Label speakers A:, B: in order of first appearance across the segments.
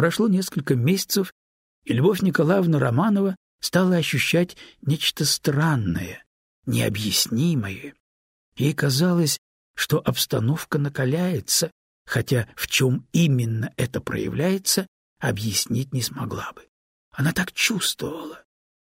A: Прошло несколько месяцев, и Любовь Николаевна Романова стала ощущать нечто странное, необъяснимое. Ей казалось, что обстановка накаляется, хотя в чем именно это проявляется, объяснить не смогла бы. Она так чувствовала.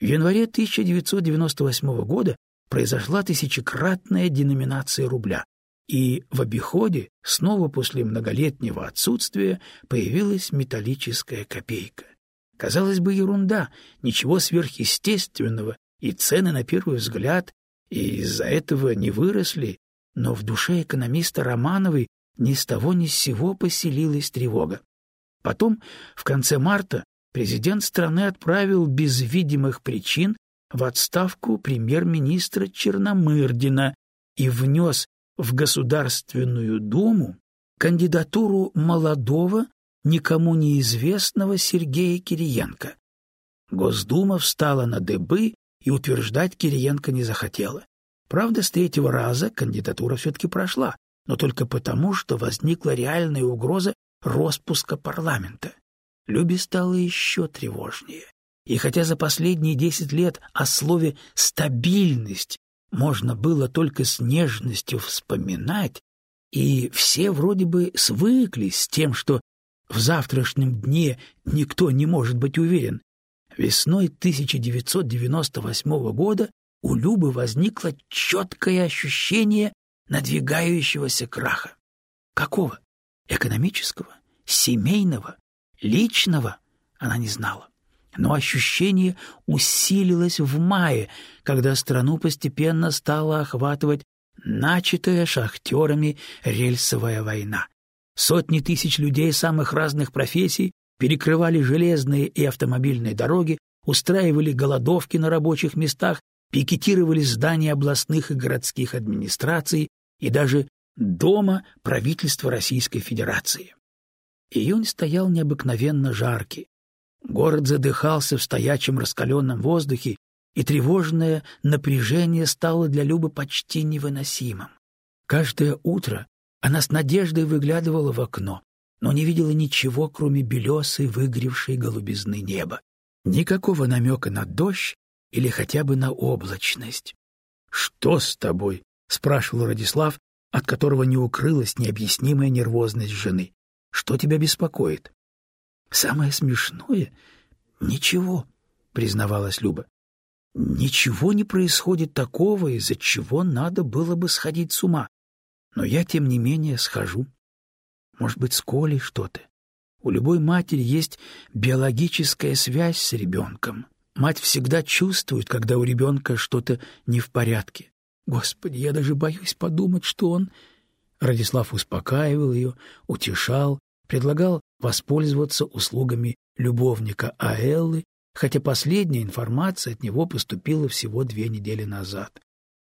A: В январе 1998 года произошла тысячекратная деноминация рубля, и в обиходе снова после многолетнего отсутствия появилась металлическая копейка. Казалось бы, ерунда, ничего сверхъестественного, и цены, на первый взгляд, из-за этого не выросли, но в душе экономиста Романовой ни с того ни с сего поселилась тревога. Потом, в конце марта, президент страны отправил без видимых причин в отставку премьер-министра Черномырдина и внес в Государственную Думу кандидатуру молодого, никому неизвестного Сергея Кириенко. Госдума встала на дыбы и утверждать Кириенко не захотела. Правда, с третьего раза кандидатура все-таки прошла, но только потому, что возникла реальная угроза распуска парламента. Любе стало еще тревожнее. И хотя за последние десять лет о слове «стабильность» можно было только с нежностью вспоминать, и все вроде бы свыклись с тем, что в завтрашнем дне никто не может быть уверен, весной 1998 года у Любы возникло четкое ощущение надвигающегося краха. Какого? Экономического? Семейного? Личного? Она не знала. Но ощущение усилилось в мае, когда страну постепенно стала охватывать начатая шахтерами рельсовая война. Сотни тысяч людей самых разных профессий перекрывали железные и автомобильные дороги, устраивали голодовки на рабочих местах, пикетировали здания областных и городских администраций и даже дома правительства Российской Федерации. Июнь стоял необыкновенно жаркий. Город задыхался в стоячем раскаленном воздухе, и тревожное напряжение стало для Любы почти невыносимым. Каждое утро она с надеждой выглядывала в окно, но не видела ничего, кроме белесой, выгревшей голубизны неба. Никакого намека на дождь или хотя бы на облачность. — Что с тобой? — спрашивал Радислав, от которого не укрылась необъяснимая нервозность жены. — Что тебя беспокоит? — Самое смешное — ничего, — признавалась Люба. — Ничего не происходит такого, из-за чего надо было бы сходить с ума. Но я, тем не менее, схожу. Может быть, с Колей что-то. У любой матери есть биологическая связь с ребенком. Мать всегда чувствует, когда у ребенка что-то не в порядке. Господи, я даже боюсь подумать, что он... Радислав успокаивал ее, утешал, предлагал воспользоваться услугами любовника Аэллы, хотя последняя информация от него поступила всего две недели назад.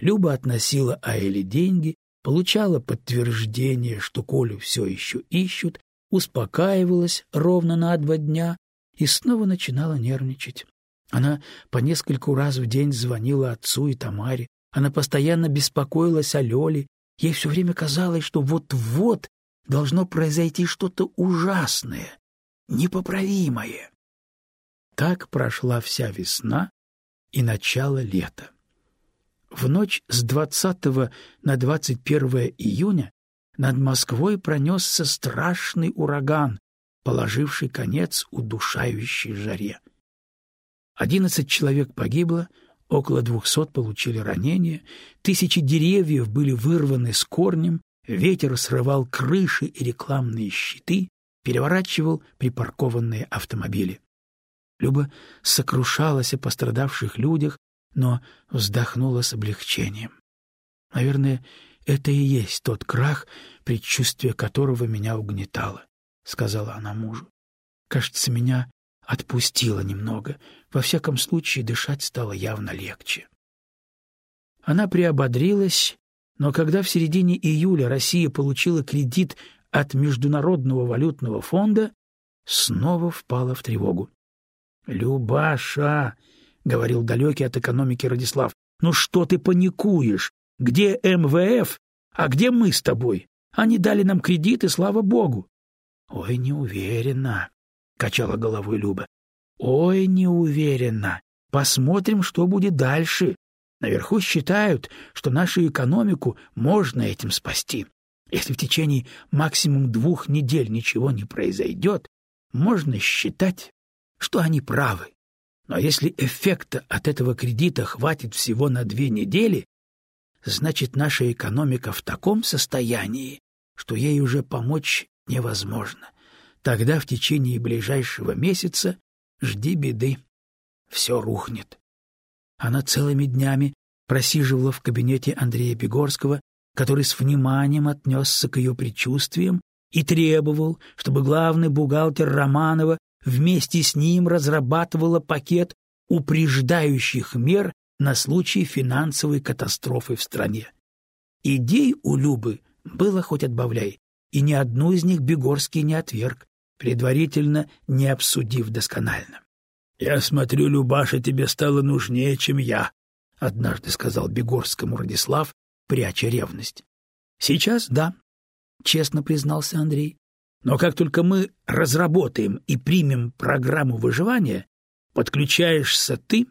A: Люба относила Аэле деньги, получала подтверждение, что Колю все еще ищут, успокаивалась ровно на два дня и снова начинала нервничать. Она по нескольку раз в день звонила отцу и Тамаре, она постоянно беспокоилась о Лёле, ей все время казалось, что вот-вот должно произойти что-то ужасное, непоправимое. Так прошла вся весна и начало лета. В ночь с 20 на 21 июня над Москвой пронесся страшный ураган, положивший конец удушающей жаре. Одиннадцать человек погибло, около двухсот получили ранения, тысячи деревьев были вырваны с корнем, ветер срывал крыши и рекламные щиты, переворачивал припаркованные автомобили. Люба сокрушалась о пострадавших людях, но вздохнула с облегчением. Наверное, это и есть тот крах, предчувствие которого меня угнетало, — сказала она мужу. Кажется, меня отпустило немного. Во всяком случае, дышать стало явно легче. Она приободрилась, но когда в середине июля Россия получила кредит от Международного валютного фонда, снова впала в тревогу. «Любаша!» — говорил далекий от экономики Радислав. «Ну что ты паникуешь? Где МВФ, а где мы с тобой? Они дали нам кредит, и слава богу». «Ой, не уверена. качала головой Люба. Ой, не уверена. Посмотрим, что будет дальше. Наверху считают, что нашу экономику можно этим спасти. Если в течение максимум двух недель ничего не произойдет, можно считать, что они правы. Но если эффекта от этого кредита хватит всего на две недели, значит, наша экономика в таком состоянии, что ей уже помочь невозможно. Тогда в течение ближайшего месяца жди беды. Все рухнет. Она целыми днями просиживала в кабинете Андрея Бегорского, который с вниманием отнесся к ее предчувствиям и требовал, чтобы главный бухгалтер Романова вместе с ним разрабатывала пакет упреждающих мер на случай финансовой катастрофы в стране. Идей у Любы было хоть отбавляй, и ни одну из них Бегорский не отверг, предварительно не обсудив досконально. — Я смотрю, Любаша тебе стало нужнее, чем я, — однажды сказал Бегорскому Радислав, пряча ревность. — Сейчас да, — честно признался Андрей. — Но как только мы разработаем и примем программу выживания, подключаешься ты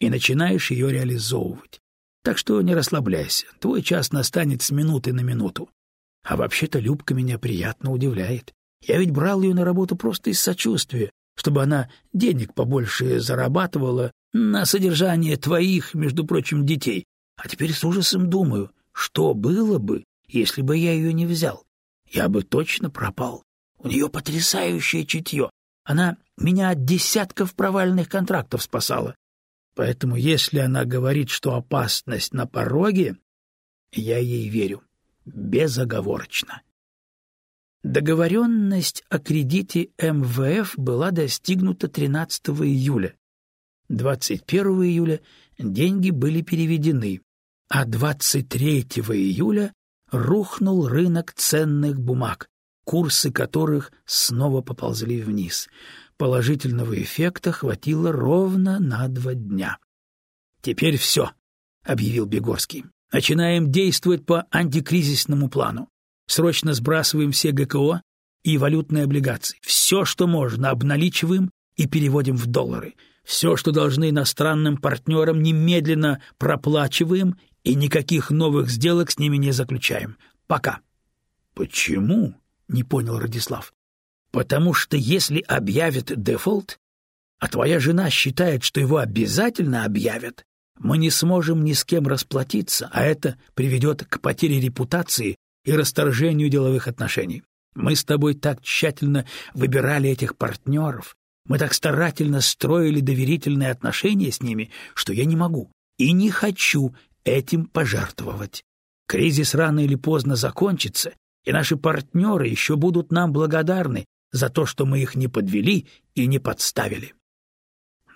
A: и начинаешь ее реализовывать. Так что не расслабляйся, твой час настанет с минуты на минуту. А вообще-то Любка меня приятно удивляет. Я ведь брал ее на работу просто из сочувствия, чтобы она денег побольше зарабатывала на содержание твоих, между прочим, детей. А теперь с ужасом думаю, что было бы, если бы я ее не взял. Я бы точно пропал. У нее потрясающее чутье. Она меня от десятков провальных контрактов спасала. Поэтому если она говорит, что опасность на пороге, я ей верю. Безоговорочно. Договоренность о кредите МВФ была достигнута 13 июля. 21 июля деньги были переведены, а 23 июля рухнул рынок ценных бумаг, курсы которых снова поползли вниз. Положительного эффекта хватило ровно на два дня. «Теперь все», — объявил Бегорский. «Начинаем действовать по антикризисному плану. Срочно сбрасываем все ГКО и валютные облигации. Все, что можно, обналичиваем и переводим в доллары. Все, что должны иностранным партнерам, немедленно проплачиваем и никаких новых сделок с ними не заключаем. Пока. Почему? не понял Радислав. Потому что если объявят дефолт, а твоя жена считает, что его обязательно объявят, мы не сможем ни с кем расплатиться, а это приведет к потере репутации и расторжению деловых отношений. Мы с тобой так тщательно выбирали этих партнеров, мы так старательно строили доверительные отношения с ними, что я не могу и не хочу этим пожертвовать. Кризис рано или поздно закончится, и наши партнеры еще будут нам благодарны за то, что мы их не подвели и не подставили.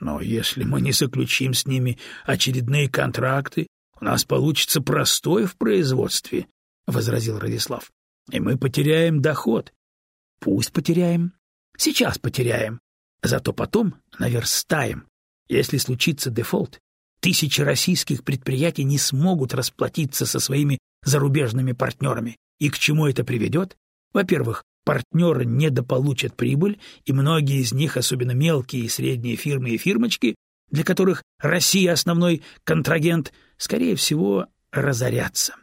A: Но если мы не заключим с ними очередные контракты, у нас получится простой в производстве, — возразил Радислав. — И мы потеряем доход. — Пусть потеряем. Сейчас потеряем. Зато потом наверстаем. Если случится дефолт, тысячи российских предприятий не смогут расплатиться со своими зарубежными партнерами. И к чему это приведет? Во-первых, партнеры недополучат прибыль, и многие из них, особенно мелкие и средние фирмы и фирмочки, для которых Россия основной контрагент, скорее всего, разорятся.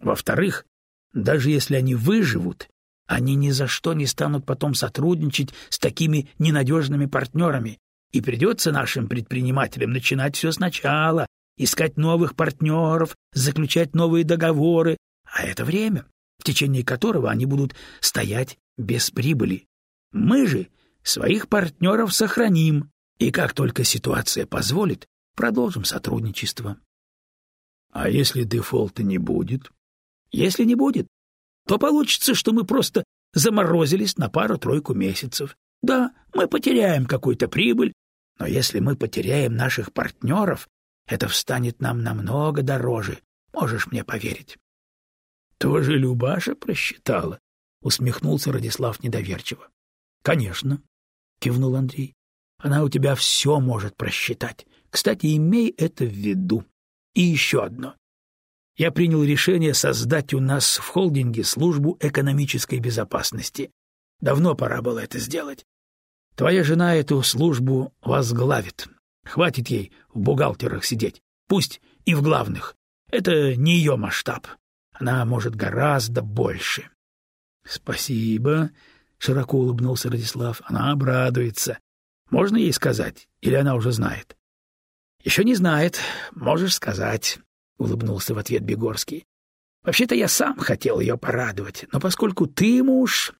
A: Во-вторых, даже если они выживут, они ни за что не станут потом сотрудничать с такими ненадежными партнерами, и придется нашим предпринимателям начинать все сначала, искать новых партнеров, заключать новые договоры, а это время, в течение которого они будут стоять без прибыли. Мы же своих партнеров сохраним, и как только ситуация позволит, продолжим сотрудничество. А если дефолта не будет? Если не будет, то получится, что мы просто заморозились на пару-тройку месяцев. Да, мы потеряем какую-то прибыль, но если мы потеряем наших партнеров, это встанет нам намного дороже, можешь мне поверить. — Тоже Любаша просчитала? — усмехнулся Радислав недоверчиво. — Конечно, — кивнул Андрей. — Она у тебя все может просчитать. Кстати, имей это в виду. И еще одно я принял решение создать у нас в холдинге службу экономической безопасности. Давно пора было это сделать. Твоя жена эту службу возглавит. Хватит ей в бухгалтерах сидеть. Пусть и в главных. Это не ее масштаб. Она может гораздо больше. — Спасибо, — широко улыбнулся Радислав. — Она обрадуется. Можно ей сказать? Или она уже знает? — Еще не знает. Можешь сказать, — улыбнулся в ответ Бегорский. — Вообще-то я сам хотел ее порадовать, но поскольку ты муж,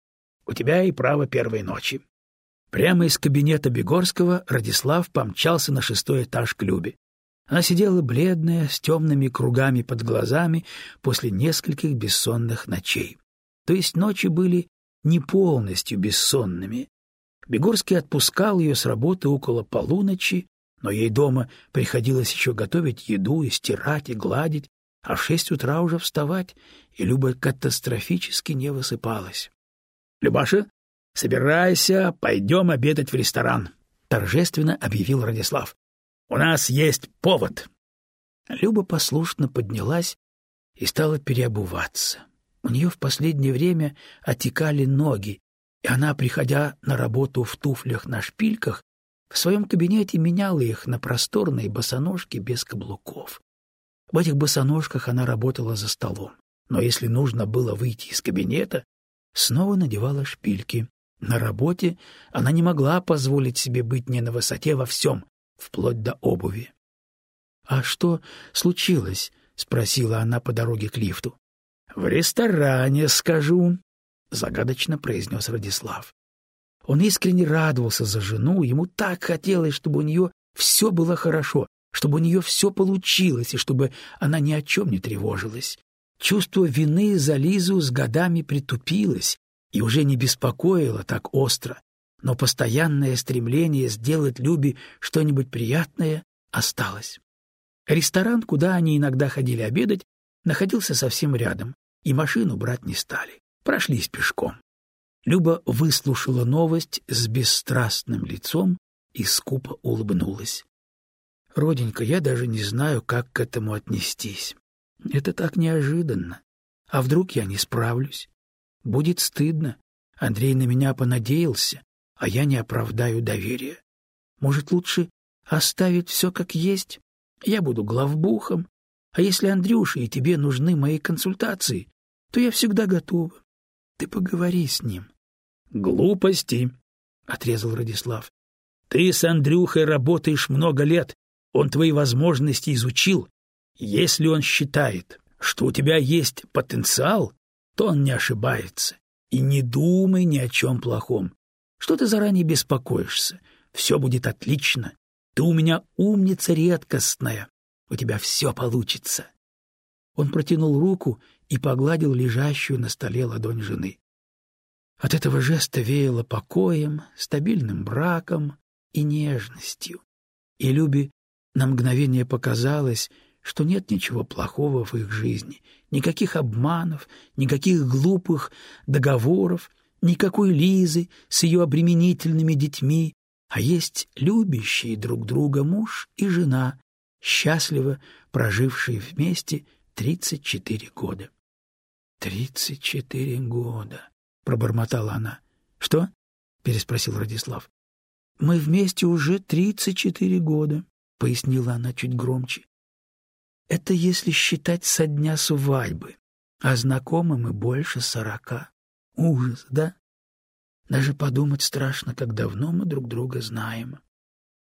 A: у тебя и право первой ночи. Прямо из кабинета Бегорского Радислав помчался на шестой этаж к Любе. Она сидела бледная, с темными кругами под глазами после нескольких бессонных ночей. То есть ночи были не полностью бессонными. Бегорский отпускал ее с работы около полуночи, но ей дома приходилось еще готовить еду и стирать, и гладить, а в шесть утра уже вставать, и Люба катастрофически не высыпалась. — Любаша, Собирайся, пойдем обедать в ресторан, торжественно объявил Радислав. У нас есть повод. Люба послушно поднялась и стала переобуваться. У нее в последнее время отекали ноги, и она, приходя на работу в туфлях на шпильках, в своем кабинете меняла их на просторные босоножки без каблуков. В этих босоножках она работала за столом, но если нужно было выйти из кабинета, снова надевала шпильки. На работе она не могла позволить себе быть не на высоте во всем, вплоть до обуви. — А что случилось? — спросила она по дороге к лифту. — В ресторане скажу, — загадочно произнес Радислав. Он искренне радовался за жену, ему так хотелось, чтобы у нее все было хорошо, чтобы у нее все получилось и чтобы она ни о чем не тревожилась. Чувство вины за Лизу с годами притупилось, и уже не беспокоило так остро, но постоянное стремление сделать Любе что-нибудь приятное осталось. Ресторан, куда они иногда ходили обедать, находился совсем рядом, и машину брать не стали. Прошлись пешком. Люба выслушала новость с бесстрастным лицом и скупо улыбнулась. — Роденька, я даже не знаю, как к этому отнестись. Это так неожиданно. А вдруг я не справлюсь? Будет стыдно. Андрей на меня понадеялся, а я не оправдаю доверия. Может, лучше оставить все как есть? Я буду главбухом. А если Андрюша и тебе нужны мои консультации, то я всегда готова. Ты поговори с ним. — Глупости, — отрезал Радислав. — Ты с Андрюхой работаешь много лет. Он твои возможности изучил. Если он считает, что у тебя есть потенциал, то он не ошибается. И не думай ни о чем плохом. Что ты заранее беспокоишься? Все будет отлично. Ты у меня умница редкостная. У тебя все получится. Он протянул руку и погладил лежащую на столе ладонь жены. От этого жеста веяло покоем, стабильным браком и нежностью. И Любе на мгновение показалось, что нет ничего плохого в их жизни, никаких обманов, никаких глупых договоров, никакой Лизы с ее обременительными детьми, а есть любящие друг друга муж и жена, счастливо прожившие вместе тридцать четыре года. «Тридцать четыре года», — пробормотала она. «Что?» — переспросил Радислав. «Мы вместе уже тридцать четыре года», — пояснила она чуть громче. Это если считать со дня свадьбы, а знакомы мы больше сорока. Ужас, да? Даже подумать страшно, как давно мы друг друга знаем.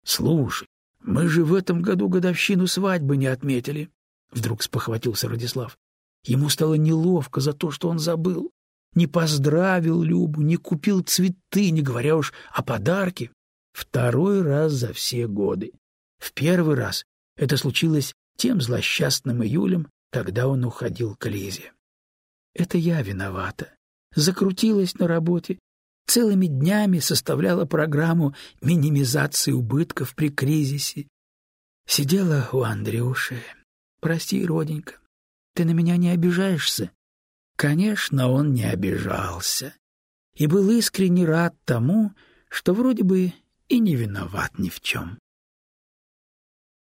A: Слушай, мы же в этом году годовщину свадьбы не отметили, вдруг спохватился Радислав. Ему стало неловко за то, что он забыл. Не поздравил Любу, не купил цветы, не говоря уж о подарке. Второй раз за все годы. В первый раз это случилось тем злосчастным июлем, когда он уходил к Лизе. Это я виновата. Закрутилась на работе, целыми днями составляла программу минимизации убытков при кризисе. Сидела у Андрюши. Прости, роденька, ты на меня не обижаешься? Конечно, он не обижался и был искренне рад тому, что вроде бы и не виноват ни в чем.